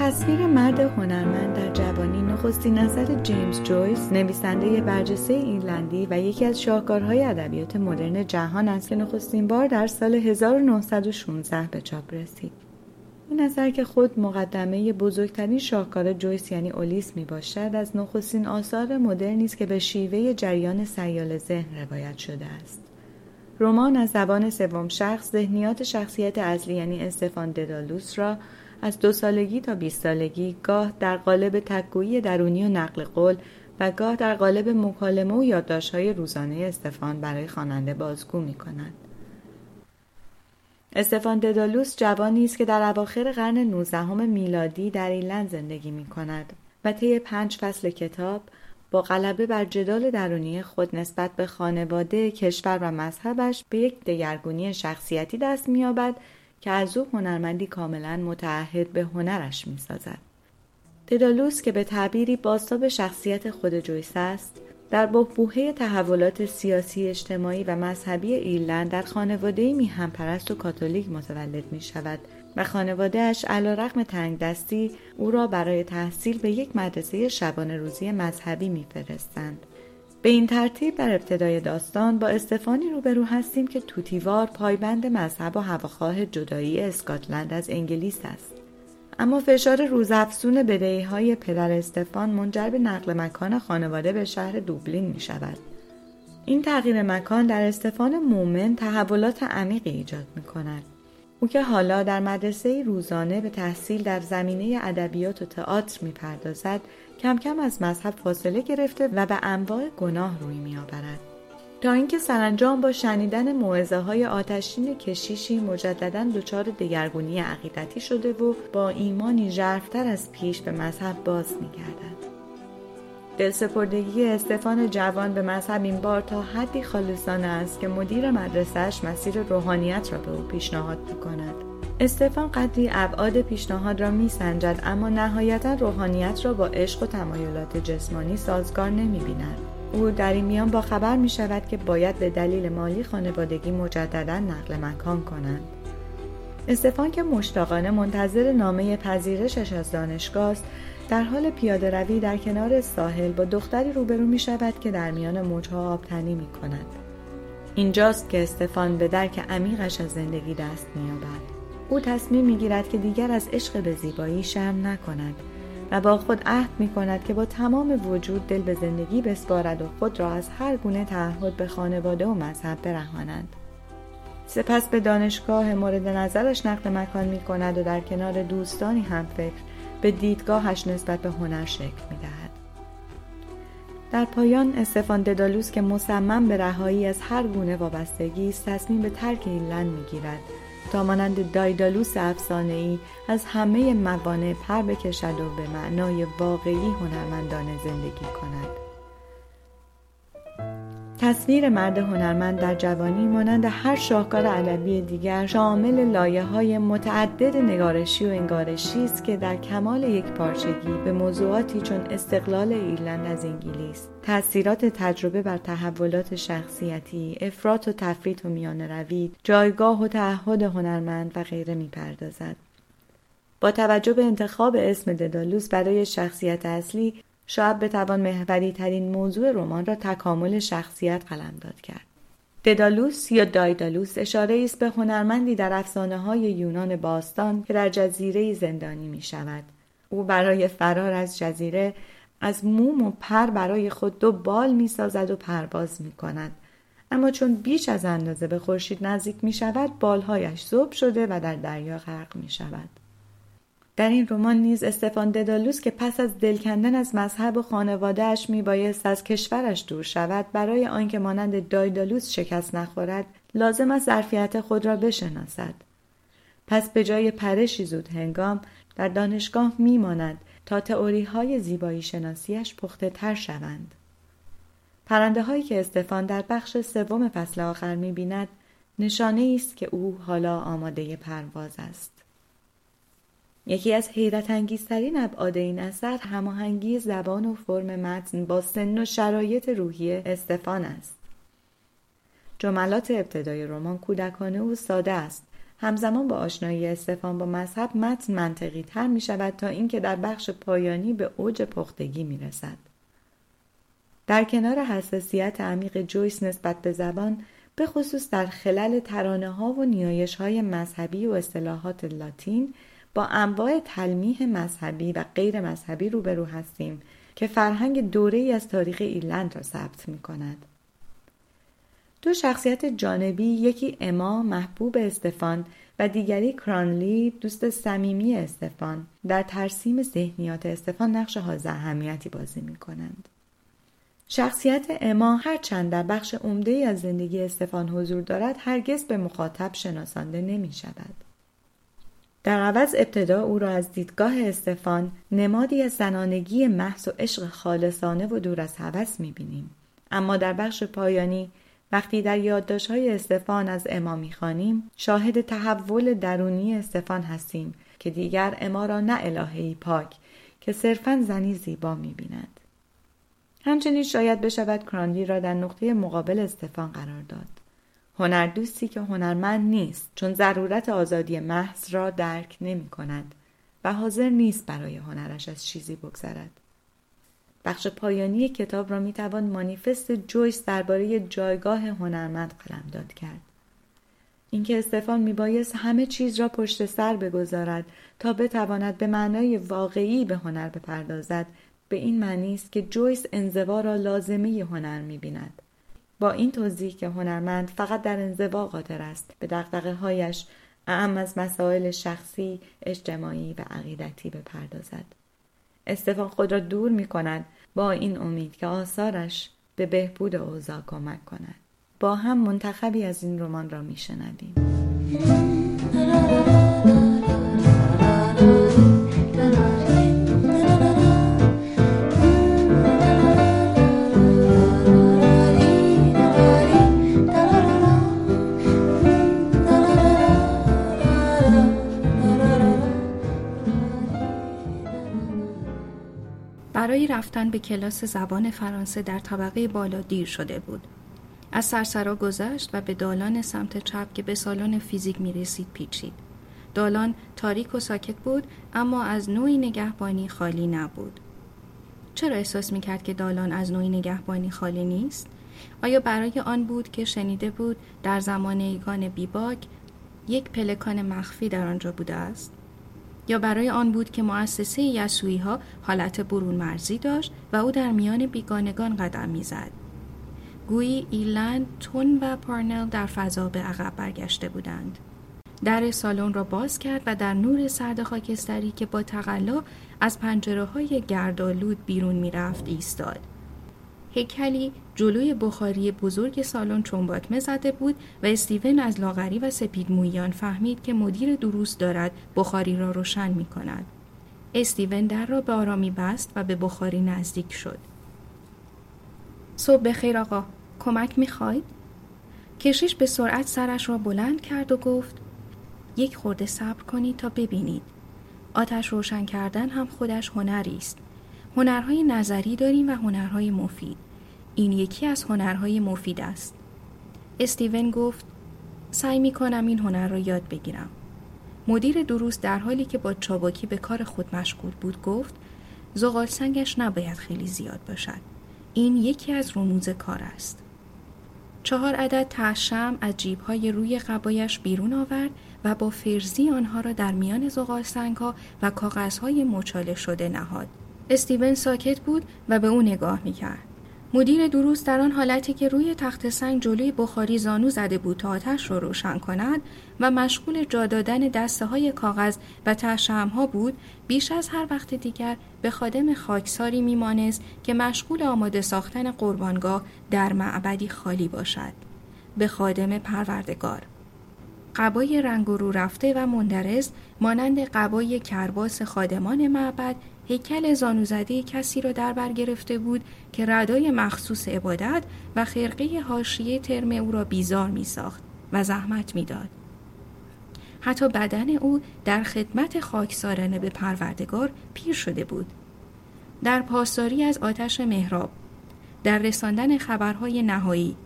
مرد هنرمند در جوانی نخستین نظر جیمز جویس نویسنده برجسته ایرلندی و یکی از شاهکارهای ادبیات مدرن جهان است که نخستین بار در سال 1916 به چاپ رسید. این اثر که خود مقدمه بزرگترین شاهکار جویس یعنی اولیس می باشد از نخستین آثار مدرنی است که به شیوه جریان سیال ذهن روایت شده است. رمان از زبان سوم شخص ذهنیات شخصیت اصلی یعنی استفان ددالوس را از دو سالگی تا 20 سالگی گاه در قالب تکگویی درونی و نقل قول و گاه در قالب مکالمه و یادداشت‌های روزانه استفان برای خواننده بازگو می کند. استفان ددالوس جوانی است که در اواخر قرن 19 میلادی در ایلند زندگی می کند و طی پنج فصل کتاب با غلبه بر جدال درونی خود نسبت به خانواده، کشور و مذهبش به یک دگرگونی شخصیتی دست می‌یابد که از او هنرمندی کاملا متعهد به هنرش می‌سازد ددالوس که به تعبیری باستاب شخصیت خود جویس است در بحبوحه تحولات سیاسی اجتماعی و مذهبی ایرلند در خانواده میهم پرست و کاتولیک متولد می شود و خانوادهش علا رقم تنگ دستی او را برای تحصیل به یک مدرسه شبانه روزی مذهبی میفرستند. به این ترتیب در ابتدای داستان با استفانی روبرو هستیم که توتیوار پایبند مذهب و هواخواه جدایی اسکاتلند از انگلیس است. اما فشار روزافزون بدهی های پدر استفان منجر به نقل مکان خانواده به شهر دوبلین می شود. این تغییر مکان در استفان مومن تحولات عمیقی ایجاد می کند. او که حالا در مدرسه روزانه به تحصیل در زمینه ادبیات و تئاتر می‌پردازد کم کم از مذهب فاصله گرفته و به انواع گناه روی میآورد. تا اینکه سرانجام با شنیدن موعظه های آتشین کشیشی مجددا دچار دگرگونی عقیدتی شده و با ایمانی ژرفتر از پیش به مذهب باز میگردد. دلسپردگی استفان جوان به مذهب این بار تا حدی خالصانه است که مدیر مدرسهش مسیر روحانیت را به او پیشنهاد می‌کند. استفان قدری ابعاد پیشنهاد را میسنجد اما نهایتا روحانیت را با عشق و تمایلات جسمانی سازگار نمی‌بیند او در این میان با خبر می شود که باید به دلیل مالی خانوادگی مجددا نقل مکان کنند. استفان که مشتاقانه منتظر نامه پذیرشش از دانشگاه است در حال پیاده روی در کنار ساحل با دختری روبرو می شود که در میان موجها آبتنی می کند. اینجاست که استفان به درک عمیقش از زندگی دست می آبد. او تصمیم می گیرد که دیگر از عشق به زیبایی شرم نکند و با خود عهد می کند که با تمام وجود دل به زندگی بسپارد و خود را از هر گونه تعهد به خانواده و مذهب برهاند. سپس به دانشگاه مورد نظرش نقل مکان می کند و در کنار دوستانی هم فکر به دیدگاهش نسبت به هنر شکل می دهد. در پایان استفان ددالوس که مصمم به رهایی از هر گونه وابستگی است تصمیم به ترک این لند می گیرد تا مانند دایدالوس افسانه ای از همه موانع پر بکشد و به معنای واقعی هنرمندانه زندگی کند. تصویر مرد هنرمند در جوانی مانند هر شاهکار ادبی دیگر شامل لایه های متعدد نگارشی و انگارشی است که در کمال یک پارچگی به موضوعاتی چون استقلال ایرلند از انگلیس تاثیرات تجربه بر تحولات شخصیتی افراط و تفریط و میان روید جایگاه و تعهد هنرمند و غیره می‌پردازد. با توجه به انتخاب اسم ددالوس برای شخصیت اصلی شاید بتوان محوری ترین موضوع رمان را تکامل شخصیت قلمداد کرد. ددالوس یا دایدالوس اشاره است به هنرمندی در افسانه های یونان باستان که در جزیره زندانی می شود. او برای فرار از جزیره از موم و پر برای خود دو بال می سازد و پرواز می کند. اما چون بیش از اندازه به خورشید نزدیک می شود بالهایش زوب شده و در دریا غرق می شود. در این رمان نیز استفان ددالوس که پس از دل کندن از مذهب و خانوادهاش میبایست از کشورش دور شود برای آنکه مانند دایدالوس شکست نخورد لازم است ظرفیت خود را بشناسد پس به جای پرشی زود هنگام در دانشگاه میماند تا تئوری های زیبایی شناسیش پخته تر شوند. پرنده هایی که استفان در بخش سوم فصل آخر می بیند نشانه است که او حالا آماده پرواز است. یکی از حیرت انگیزترین ابعاد این اثر هماهنگی زبان و فرم متن با سن و شرایط روحی استفان است جملات ابتدای رمان کودکانه و ساده است همزمان با آشنایی استفان با مذهب متن منطقی تر می شود تا اینکه در بخش پایانی به اوج پختگی می رسد. در کنار حساسیت عمیق جویس نسبت به زبان به خصوص در خلل ترانه ها و نیایش های مذهبی و اصطلاحات لاتین با انواع تلمیح مذهبی و غیر مذهبی روبرو هستیم که فرهنگ دوره ای از تاریخ ایرلند را ثبت می کند. دو شخصیت جانبی یکی اما محبوب استفان و دیگری کرانلی دوست صمیمی استفان در ترسیم ذهنیات استفان نقش حاضر اهمیتی بازی می کنند. شخصیت اما هرچند در بخش عمده از زندگی استفان حضور دارد هرگز به مخاطب شناسانده نمی شود. در عوض ابتدا او را از دیدگاه استفان نمادی از زنانگی محض و عشق خالصانه و دور از هوس می‌بینیم. اما در بخش پایانی وقتی در یادداشت‌های استفان از اما می‌خوانیم شاهد تحول درونی استفان هستیم که دیگر اما را نه الههی پاک که صرفا زنی زیبا می‌بیند. همچنین شاید بشود کرانلی را در نقطه مقابل استفان قرار داد. هنردوستی که هنرمند نیست چون ضرورت آزادی محض را درک نمی کند و حاضر نیست برای هنرش از چیزی بگذرد. بخش پایانی کتاب را می توان مانیفست جویس درباره جایگاه هنرمند قلمداد کرد. اینکه استفان میبایست همه چیز را پشت سر بگذارد تا بتواند به معنای واقعی به هنر بپردازد به این معنی است که جویس انزوا را لازمه هنر می‌بیند با این توضیح که هنرمند فقط در انزوا قادر است به دقدقه هایش اعم از مسائل شخصی، اجتماعی و عقیدتی بپردازد. استفان خود را دور می کند با این امید که آثارش به بهبود اوضاع کمک کند. با هم منتخبی از این رمان را می شنویم. برای رفتن به کلاس زبان فرانسه در طبقه بالا دیر شده بود. از سرسرا گذشت و به دالان سمت چپ که به سالن فیزیک می رسید پیچید. دالان تاریک و ساکت بود اما از نوعی نگهبانی خالی نبود. چرا احساس می کرد که دالان از نوعی نگهبانی خالی نیست؟ آیا برای آن بود که شنیده بود در زمان ایگان بیباک یک پلکان مخفی در آنجا بوده است؟ یا برای آن بود که مؤسسه یسوعی ها حالت برون مرزی داشت و او در میان بیگانگان قدم می‌زد. گویی ایلند، تون و پارنل در فضا به عقب برگشته بودند. در سالن را باز کرد و در نور سرد خاکستری که با تقلا از پنجره های گردالود بیرون می‌رفت ایستاد. هیکلی جلوی بخاری بزرگ سالن چنباتمه زده بود و استیون از لاغری و سپید مویان فهمید که مدیر دروس دارد بخاری را روشن می کند. استیون در را به آرامی بست و به بخاری نزدیک شد. صبح بخیر آقا، کمک می خواید؟ کشیش به سرعت سرش را بلند کرد و گفت یک خورده صبر کنید تا ببینید. آتش روشن کردن هم خودش هنری است. هنرهای نظری داریم و هنرهای مفید. این یکی از هنرهای مفید است. استیون گفت سعی می کنم این هنر را یاد بگیرم. مدیر دروس در حالی که با چاباکی به کار خود مشغول بود گفت زغال سنگش نباید خیلی زیاد باشد. این یکی از رموز کار است. چهار عدد تشم از جیبهای روی قبایش بیرون آورد و با فرزی آنها را در میان زغال سنگ ها و کاغذهای مچاله شده نهاد. استیون ساکت بود و به او نگاه می کرد. مدیر دروس در آن حالتی که روی تخت سنگ جلوی بخاری زانو زده بود تا آتش را رو روشن کند و مشغول جا دادن دسته های کاغذ و تشم ها بود بیش از هر وقت دیگر به خادم خاکساری میمانست که مشغول آماده ساختن قربانگاه در معبدی خالی باشد به خادم پروردگار قبای رنگ رو رفته و مندرز مانند قبای کرباس خادمان معبد هیکل زانوزده کسی را در بر گرفته بود که ردای مخصوص عبادت و خرقه حاشیه ترم او را بیزار می ساخت و زحمت می‌داد. حتی بدن او در خدمت خاکسارانه به پروردگار پیر شده بود. در پاسداری از آتش مهراب، در رساندن خبرهای نهایی،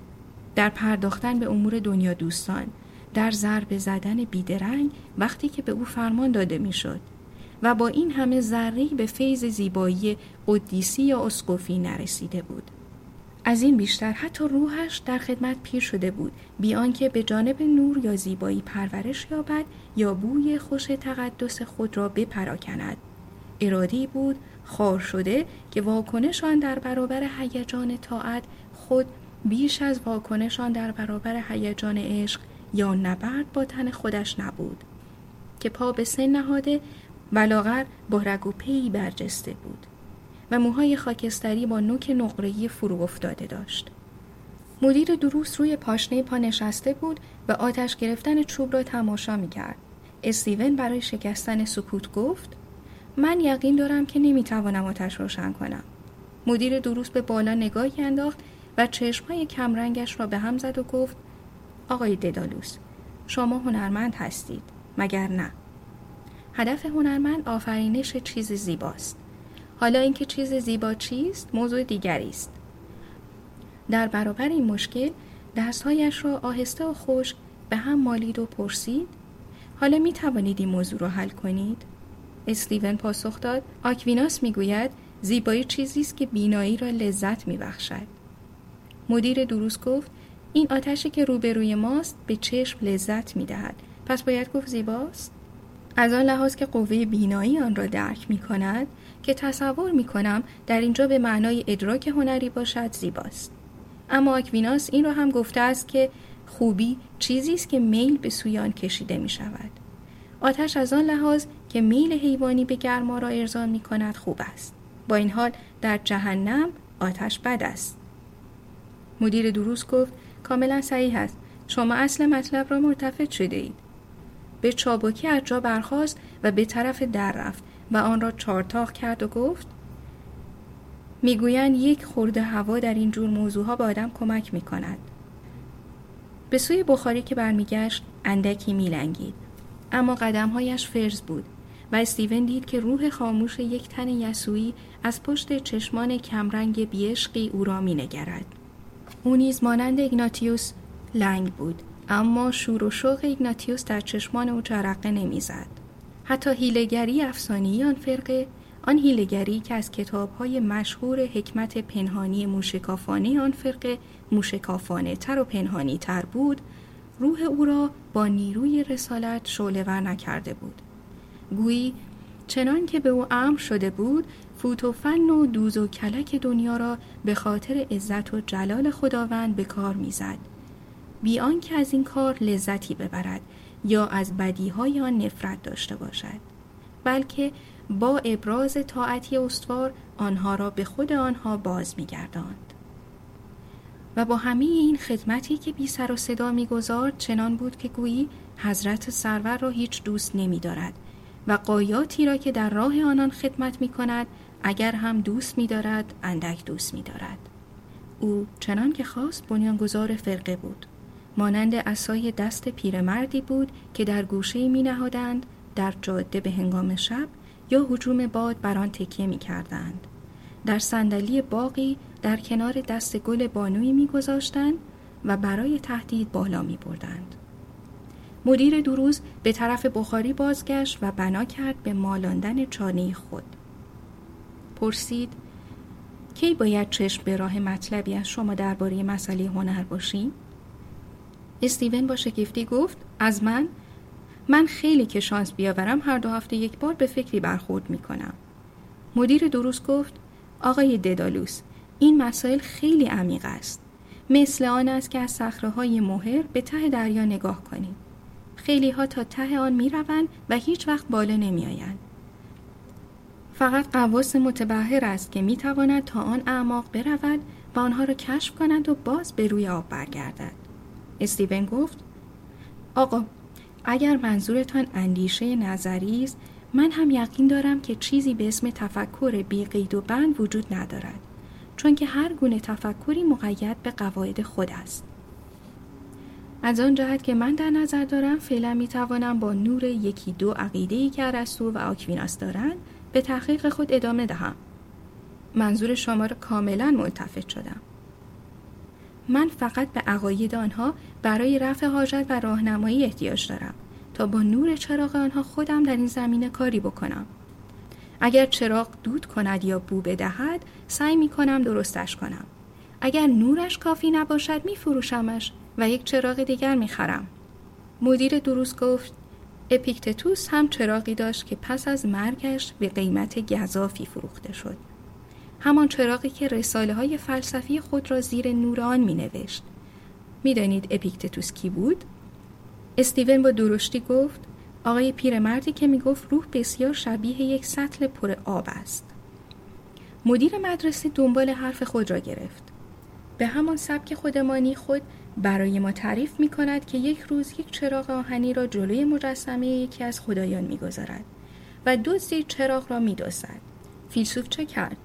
در پرداختن به امور دنیا دوستان، در ضرب زدن بیدرنگ وقتی که به او فرمان داده می‌شد و با این همه ذره به فیض زیبایی قدیسی یا اسقفی نرسیده بود. از این بیشتر حتی روحش در خدمت پیر شده بود بیان که به جانب نور یا زیبایی پرورش یابد یا بوی خوش تقدس خود را بپراکند. ارادی بود خار شده که واکنش آن در برابر هیجان طاعت خود بیش از واکنش آن در برابر هیجان عشق یا نبرد با تن خودش نبود. که پا به سن نهاده و لاغر با رگ و پی برجسته بود و موهای خاکستری با نوک نقره‌ای فرو افتاده داشت. مدیر دروس روی پاشنه پا نشسته بود و آتش گرفتن چوب را تماشا می کرد. استیون برای شکستن سکوت گفت من یقین دارم که نمی‌توانم آتش روشن کنم. مدیر دروس به بالا نگاهی انداخت و چشمهای کمرنگش را به هم زد و گفت آقای ددالوس شما هنرمند هستید مگر نه هدف هنرمند آفرینش چیز زیباست. حالا اینکه چیز زیبا چیست موضوع دیگری است. در برابر این مشکل دستهایش را آهسته و خوش به هم مالید و پرسید حالا می توانید این موضوع را حل کنید؟ استیون پاسخ داد آکویناس می‌گوید زیبایی چیزی است که بینایی را لذت میبخشد. مدیر دروس گفت این آتشی که روبروی ماست به چشم لذت می‌دهد. پس باید گفت زیباست؟ از آن لحاظ که قوه بینایی آن را درک می کند که تصور می کنم در اینجا به معنای ادراک هنری باشد زیباست. اما آکویناس این را هم گفته است که خوبی چیزی است که میل به سوی آن کشیده می شود. آتش از آن لحاظ که میل حیوانی به گرما را ارزان می کند خوب است. با این حال در جهنم آتش بد است. مدیر دروس گفت کاملا صحیح است. شما اصل مطلب را مرتفع شده اید. به چابکی از جا برخاست و به طرف در رفت و آن را چارتاق کرد و گفت می‌گویند یک خورده هوا در این جور موضوعها به آدم کمک می کند. به سوی بخاری که برمیگشت اندکی میلنگید. اما قدمهایش فرز بود و استیون دید که روح خاموش یک تن یسوعی از پشت چشمان کمرنگ بیشقی او را مینگرد. او نیز مانند ایگناتیوس لنگ بود. اما شور و شوق ایگناتیوس در چشمان او جرقه نمی‌زد. حتی هیلگری افسانی آن فرقه آن هیلگری که از کتابهای مشهور حکمت پنهانی موشکافانه آن فرقه موشکافانه تر و پنهانی تر بود روح او را با نیروی رسالت شعله ور نکرده بود. گویی چنان که به او امر شده بود فوت و فن و دوز و کلک دنیا را به خاطر عزت و جلال خداوند به کار می‌زد. بی آنکه از این کار لذتی ببرد یا از بدیهای آن نفرت داشته باشد بلکه با ابراز طاعتی استوار آنها را به خود آنها باز میگرداند و با همه این خدمتی که بی سر و صدا می‌گذارد چنان بود که گویی حضرت سرور را هیچ دوست نمی دارد و قایاتی را که در راه آنان خدمت می کند اگر هم دوست می دارد اندک دوست می دارد. او چنان که خواست بنیانگذار فرقه بود مانند اسای دست پیرمردی بود که در گوشه می نهادند در جاده به هنگام شب یا حجوم باد بر آن تکیه می کردند. در صندلی باقی در کنار دست گل می گذاشتند و برای تهدید بالا می بردند. مدیر دروز به طرف بخاری بازگشت و بنا کرد به مالاندن چانه خود. پرسید کی باید چشم به راه مطلبی از شما درباره مسئله هنر باشیم؟ استیون با شگفتی گفت از من من خیلی که شانس بیاورم هر دو هفته یک بار به فکری برخورد می کنم. مدیر دروس گفت آقای ددالوس این مسائل خیلی عمیق است. مثل آن است که از صخره های مهر به ته دریا نگاه کنیم. خیلی ها تا ته آن می روند و هیچ وقت بالا نمی آیند. فقط قواس متبهر است که می تواند تا آن اعماق برود و آنها را کشف کند و باز به روی آب برگردد. استیون گفت آقا اگر منظورتان اندیشه نظری است من هم یقین دارم که چیزی به اسم تفکر بی قید و بند وجود ندارد چون که هر گونه تفکری مقید به قواعد خود است. از آن جهت که من در نظر دارم فعلا می توانم با نور یکی دو عقیده که ارسطو و آکویناس دارند به تحقیق خود ادامه دهم. منظور شما را کاملا ملتفت شدم. من فقط به عقاید آنها برای رفع حاجت و راهنمایی احتیاج دارم تا با نور چراغ آنها خودم در این زمینه کاری بکنم اگر چراغ دود کند یا بو بدهد سعی می کنم درستش کنم اگر نورش کافی نباشد می فروشمش و یک چراغ دیگر می خرم. مدیر دروس گفت اپیکتتوس هم چراغی داشت که پس از مرگش به قیمت گذافی فروخته شد. همان چراغی که رساله های فلسفی خود را زیر نور آن می نوشت. می دانید اپیکتتوس کی بود؟ استیون با درشتی گفت آقای پیرمردی که می گفت روح بسیار شبیه یک سطل پر آب است. مدیر مدرسه دنبال حرف خود را گرفت. به همان سبک خودمانی خود برای ما تعریف می کند که یک روز یک چراغ آهنی را جلوی مجسمه یکی از خدایان می‌گذارد و دزدی چراغ را میدزدد فیلسوف چه کرد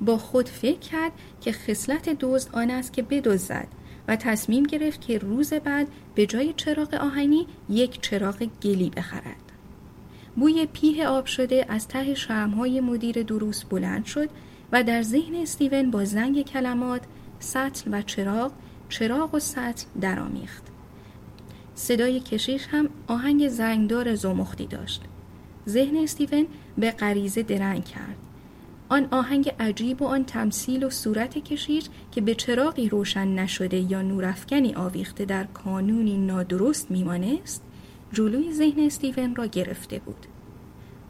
با خود فکر کرد که خصلت دزد آن است که بدزدد و تصمیم گرفت که روز بعد به جای چراغ آهنی یک چراغ گلی بخرد. بوی پیه آب شده از ته شرمهای مدیر دروس بلند شد و در ذهن استیون با زنگ کلمات سطل و چراغ چراغ و سطل درآمیخت. صدای کشیش هم آهنگ زنگدار زمختی داشت. ذهن استیون به غریزه درنگ کرد. آن آهنگ عجیب و آن تمثیل و صورت کشیش که به چراغی روشن نشده یا نورافکنی آویخته در کانونی نادرست میمانست جلوی ذهن استیون را گرفته بود.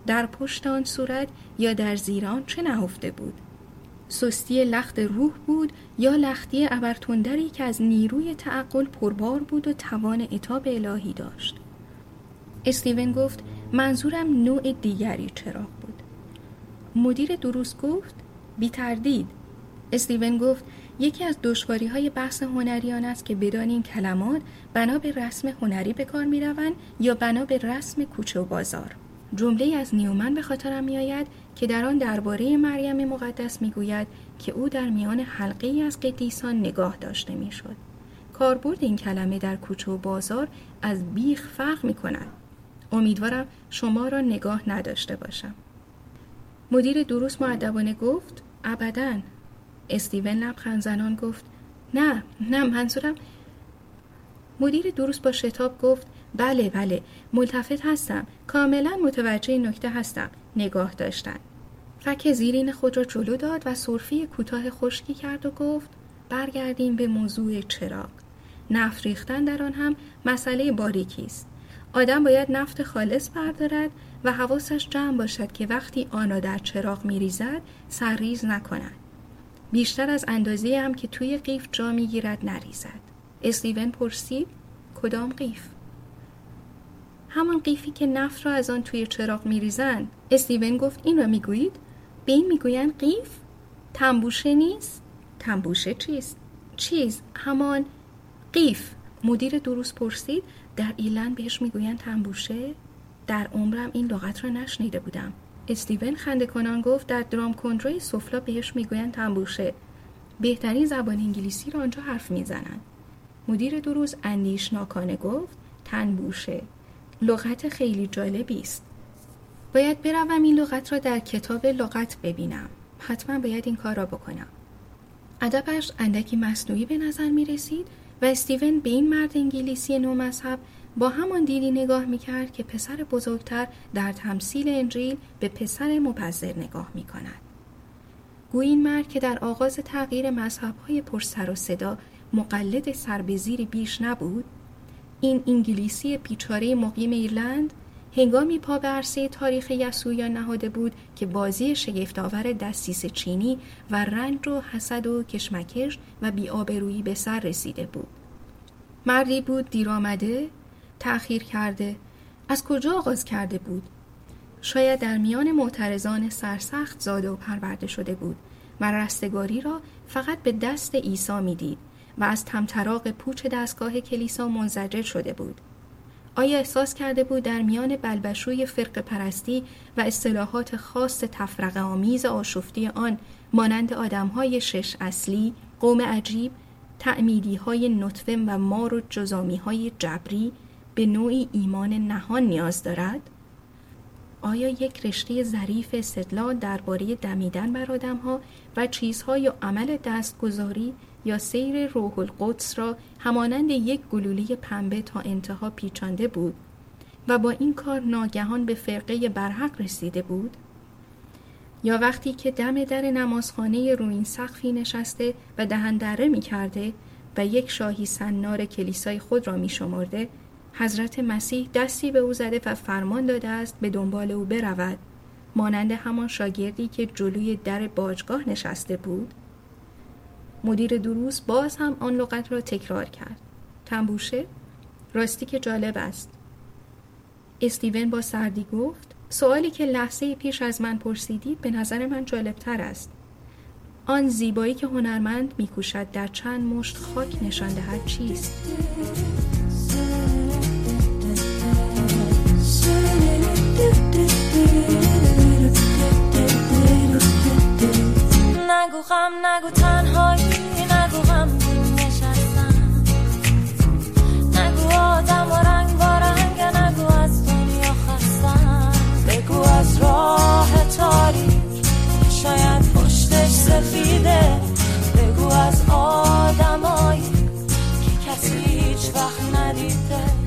در پشت آن صورت یا در زیران چه نهفته بود؟ سستی لخت روح بود یا لختی ابرتندری که از نیروی تعقل پربار بود و توان اتاب الهی داشت؟ استیون گفت منظورم نوع دیگری چراغ بود. مدیر دروس گفت بی تردید استیون گفت یکی از دشواری های بحث هنریان است که بدانیم کلمات بنا به رسم هنری به کار می روند یا بنا به رسم کوچه و بازار جمله از نیومن به خاطرم می آید که در آن درباره مریم مقدس می گوید که او در میان حلقه ای از قدیسان نگاه داشته می شد. کاربرد این کلمه در کوچه و بازار از بیخ فرق می کند. امیدوارم شما را نگاه نداشته باشم. مدیر دروس معدبانه گفت ابدا. استیون لبخند زنان گفت نه نه منظورم. مدیر دروس با شتاب گفت بله بله ملتفت هستم. کاملا متوجه نکته هستم. نگاه داشتن. فک زیرین خود را جلو داد و صرفی کوتاه خشکی کرد و گفت برگردیم به موضوع چراغ. نفت ریختن در آن هم مسئله باریکی است. آدم باید نفت خالص بردارد و حواسش جمع باشد که وقتی آن را در چراغ میریزد سرریز نکند. بیشتر از اندازه هم که توی قیف جا می‌گیرد نریزد. استیون پرسید کدام قیف؟ همان قیفی که نفت را از آن توی چراغ میریزند. استیون گفت این را می‌گویید؟ به این می‌گویند قیف؟ تنبوشه نیست؟ تنبوشه چیست؟ چیز همان قیف. مدیر دروس پرسید در ایلند بهش می‌گویند تنبوشه در عمرم این لغت را نشنیده بودم. استیون خنده کنان گفت در درام کندروی سفلا بهش می‌گویند تنبوشه بهترین زبان انگلیسی را آنجا حرف می‌زنند. مدیر دروس اندیشناکانه گفت تنبوشه. لغت خیلی جالبی است. باید بروم این لغت را در کتاب لغت ببینم. حتما باید این کار را بکنم. ادبش اندکی مصنوعی به نظر می رسید و استیون به این مرد انگلیسی نو مذهب با همان دیدی نگاه می کرد که پسر بزرگتر در تمثیل انجیل به پسر مپذر نگاه می کند. گوی این مرد که در آغاز تغییر مذهب های پر سر و صدا مقلد سربزیری بیش نبود این انگلیسی پیچاره مقیم ایرلند هنگامی پا به عرصه تاریخ یسوعیان نهاده بود که بازی شگفتآور دستیس چینی و رنج و حسد و کشمکش و بیآبرویی به سر رسیده بود. مردی بود دیر آمده تأخیر کرده. از کجا آغاز کرده بود؟ شاید در میان معترضان سرسخت زاده و پرورده شده بود. و رستگاری را فقط به دست عیسی می‌دید و از تمطراق پوچ دستگاه کلیسا منزجر شده بود. آیا احساس کرده بود در میان بلبشوی فرق پرستی و اصطلاحات خاص تفرق آمیز آشفتی آن مانند آدمهای شش اصلی، قوم عجیب، تعمیدی های نطفه و مار و جزامی های جبری به نوعی ایمان نهان نیاز دارد؟ آیا یک رشته ظریف استدلال درباره دمیدن بر آدمها و چیزها یا عمل دستگذاری یا سیر روح القدس را همانند یک گلوله پنبه تا انتها پیچانده بود و با این کار ناگهان به فرقه برحق رسیده بود؟ یا وقتی که دم در نمازخانه روین سقفی نشسته و دهن دره می کرده و یک شاهی سنار کلیسای خود را می شمرده حضرت مسیح دستی به او زده و فرمان داده است به دنبال او برود مانند همان شاگردی که جلوی در باجگاه نشسته بود مدیر دروس باز هم آن لغت را تکرار کرد. تنبوشه؟ راستی که جالب است. استیون با سردی گفت سوالی که لحظه پیش از من پرسیدید به نظر من جالبتر است. آن زیبایی که هنرمند میکوشد در چند مشت خاک نشان دهد چیست؟ نگو غم نگو تنهایی. سفیده بگو از آدمایی که کسی هیچ وقت ندیده.